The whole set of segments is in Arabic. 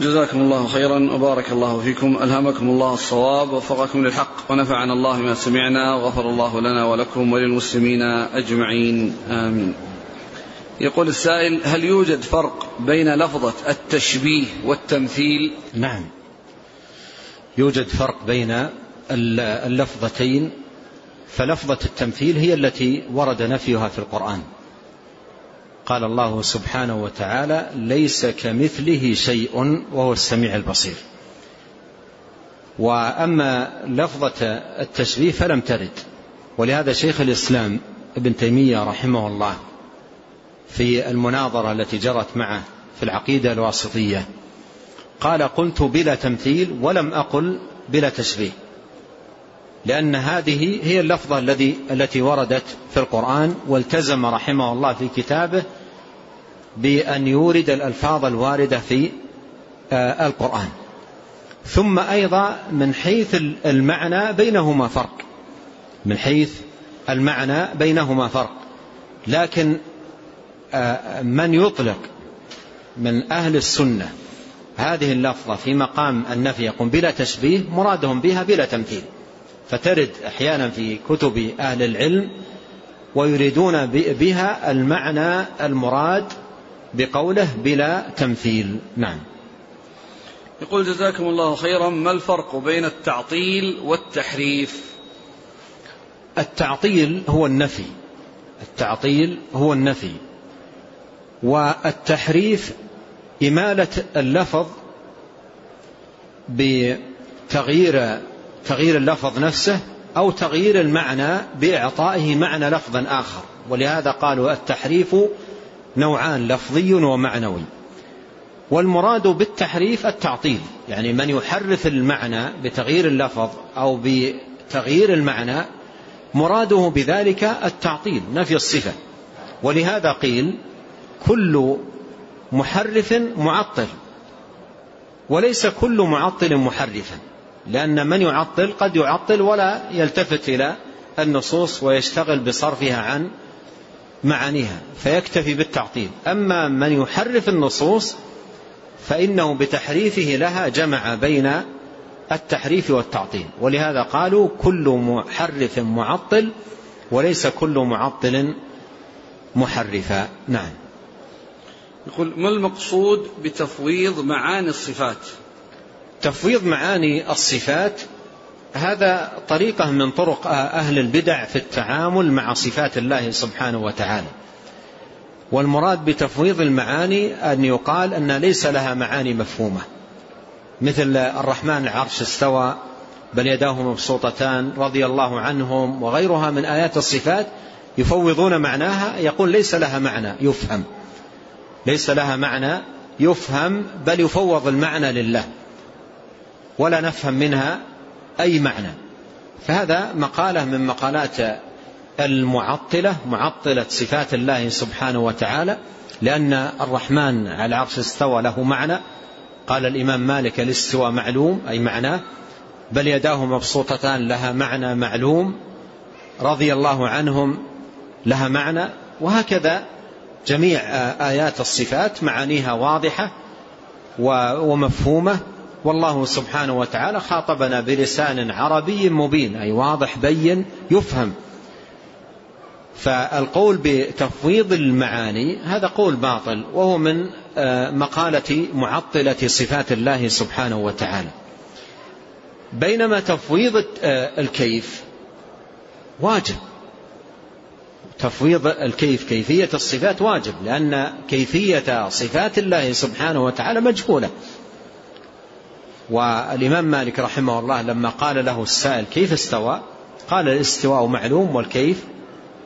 جزاكم الله خيرا وبارك الله فيكم. ألهمكم الله الصواب ووفقكم للحق ونفعنا الله ما سمعنا وغفر الله لنا ولكم وللمسلمين أجمعين. آمين. يقول السائل هل يوجد فرق بين لفظة التشبيه والتمثيل؟ نعم. يوجد فرق بين اللفظتين فلفظة التمثيل هي التي ورد نفيها في القرآن. قال الله سبحانه وتعالى ليس كمثله شيء وهو السميع البصير. وأما لفظة التشبيه فلم ترد. ولهذا شيخ الإسلام ابن تيمية رحمه الله في المناظرة التي جرت معه في العقيدة الواسطية قال قلت بلا تمثيل ولم أقل بلا تشبيه لأن هذه هي اللفظة الذي التي وردت في القرآن والتزم رحمه الله في كتابه بأن يورد الألفاظ الواردة في آه، القرآن. ثم أيضا من حيث المعنى بينهما فرق. من حيث المعنى بينهما فرق. لكن آه، من يطلق من أهل السنة هذه اللفظة في مقام النفي يقوم بلا تشبيه مرادهم بها بلا تمثيل. فترد أحيانا في كتب أهل العلم ويريدون بها المعنى المراد بقوله بلا تمثيل. نعم. يقول جزاكم الله خيرا ما الفرق بين التعطيل والتحريف؟ التعطيل هو النفي. التعطيل هو النفي. والتحريف إمالة اللفظ بتغيير تغيير اللفظ نفسه أو تغيير المعنى بإعطائه معنى لفظ آخر. ولهذا قالوا التحريف نوعان لفظي ومعنوي. والمراد بالتحريف التعطيل يعني من يحرف المعنى بتغيير اللفظ أو بتغيير المعنى مراده بذلك التعطيل نفي الصفة. ولهذا قيل كل محرف معطل. وليس كل معطل محرفا لأن من يعطل قد يعطل ولا يلتفت إلى النصوص ويشتغل بصرفها عن معانيها فيكتفي بالتعطيل. أما من يحرف النصوص فإنه بتحريفه لها جمع بين التحريف والتعطيل. ولهذا قالوا كل محرف معطل وليس كل معطل محرفا. نعم. يقول ما المقصود بتفويض معاني الصفات؟ تفويض معاني الصفات هذا طريقة من طرق أهل البدع في التعامل مع صفات الله سبحانه وتعالى. والمراد بتفويض المعاني أن يقال أن ليس لها معاني مفهومة. مثل الرحمن العرش استوى بل يداه مبسوطتان رضي الله عنهم وغيرها من آيات الصفات يفوضون معناها يقول ليس لها معنى يفهم. ليس لها معنى يفهم بل يفوض المعنى لله. ولا نفهم منها أي معنى. فهذا مقالة من مقالات المعطلة معطلة صفات الله سبحانه وتعالى لأن الرحمن على العرش استوى له معنى. قال الإمام مالك الاستوى معلوم أي معناه. بل يداه مبسوطتان لها معنى معلوم. رضي الله عنهم لها معنى. وهكذا جميع آيات الصفات معانيها واضحة ومفهومة. والله سبحانه وتعالى خاطبنا بلسان عربي مبين أي واضح بين يفهم. فالقول بتفويض المعاني هذا قول باطل وهو من آه، مقالة معطلة صفات الله سبحانه وتعالى. بينما تفويض آه، الكيف واجب. تفويض الكيف كيفية الصفات واجب لأن كيفية صفات الله سبحانه وتعالى مجهولة. والإمام مالك رحمه الله لما قال له السائل كيف استوى؟ قال الاستواء معلوم والكيف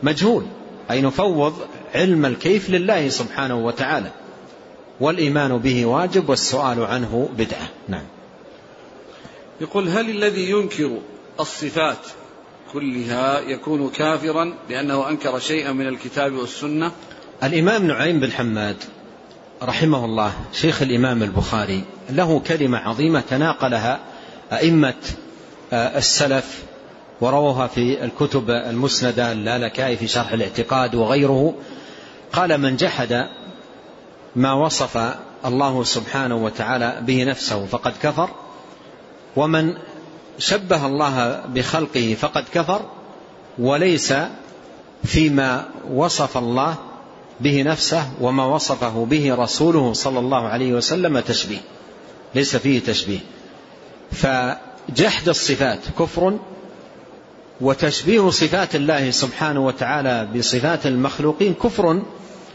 مجهول أي نفوض علم الكيف لله سبحانه وتعالى. والإيمان به واجب والسؤال عنه بدعة. نعم. يقول هل الذي ينكر الصفات كلها يكون كافرا لأنه أنكر شيئا من الكتاب والسنة؟ الإمام نعيم بن حماد رحمه الله شيخ الإمام البخاري له كلمة عظيمة تناقلها أئمة آه، السلف وروها في الكتب المسندة اللالكائي في شرح الاعتقاد وغيره. قال من جحد ما وصف الله سبحانه وتعالى به نفسه فقد كفر ومن شبه الله بخلقه فقد كفر وليس فيما وصف الله به نفسه وما وصفه به رسوله صلى الله عليه وسلم تشبيه ليس فيه تشبيه. فجحد الصفات كفر وتشبيه صفات الله سبحانه وتعالى بصفات المخلوقين كفر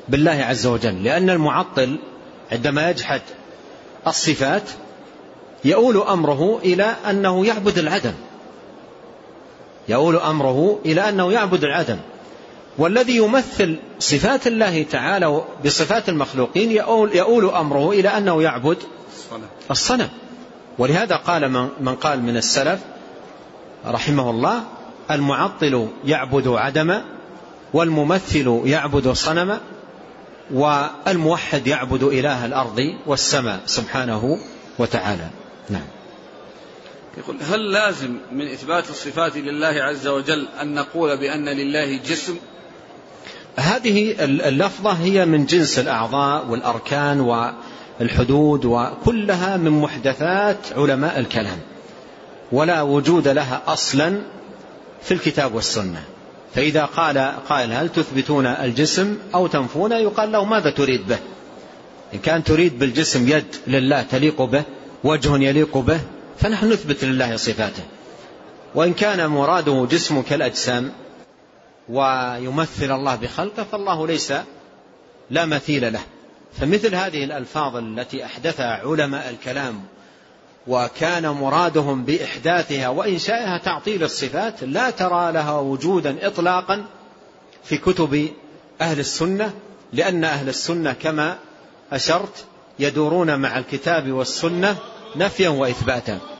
بالله عز وجل لأن المعطل عندما يجحد الصفات يؤول أمره إلى أنه يعبد العدم يؤول أمره إلى أنه يعبد العدم. والذي يمثل صفات الله تعالى بصفات المخلوقين يؤول, يؤول أمره إلى أنه يعبد الصنم. ولهذا قال من قال من السلف رحمه الله المعطل يعبد عدما والممثل يعبد صنما والموحد يعبد إله الأرض والسماء سبحانه وتعالى. نعم. يقول هل لازم من إثبات الصفات لله عز وجل أن نقول بأن لله جسم؟ هذه اللفظة هي من جنس الأعضاء والأركان والحدود وكلها من محدثات علماء الكلام ولا وجود لها أصلا في الكتاب والسنة. فإذا قال قائل هل تثبتون الجسم أو تنفون يقال له ماذا تريد به؟ إن كان تريد بالجسم يد لله تليق به وجه يليق به فنحن نثبت لله صفاته. وإن كان مراده جسم كالأجسام ويمثل الله بخلقه فالله ليس لا مثيل له. فمثل هذه الألفاظ التي أحدثها علماء الكلام وكان مرادهم بإحداثها وإنشائها تعطيل الصفات لا ترى لها وجودا إطلاقا في كتب أهل السنة لأن أهل السنة كما أشرت يدورون مع الكتاب والسنة نفيا وإثباتا.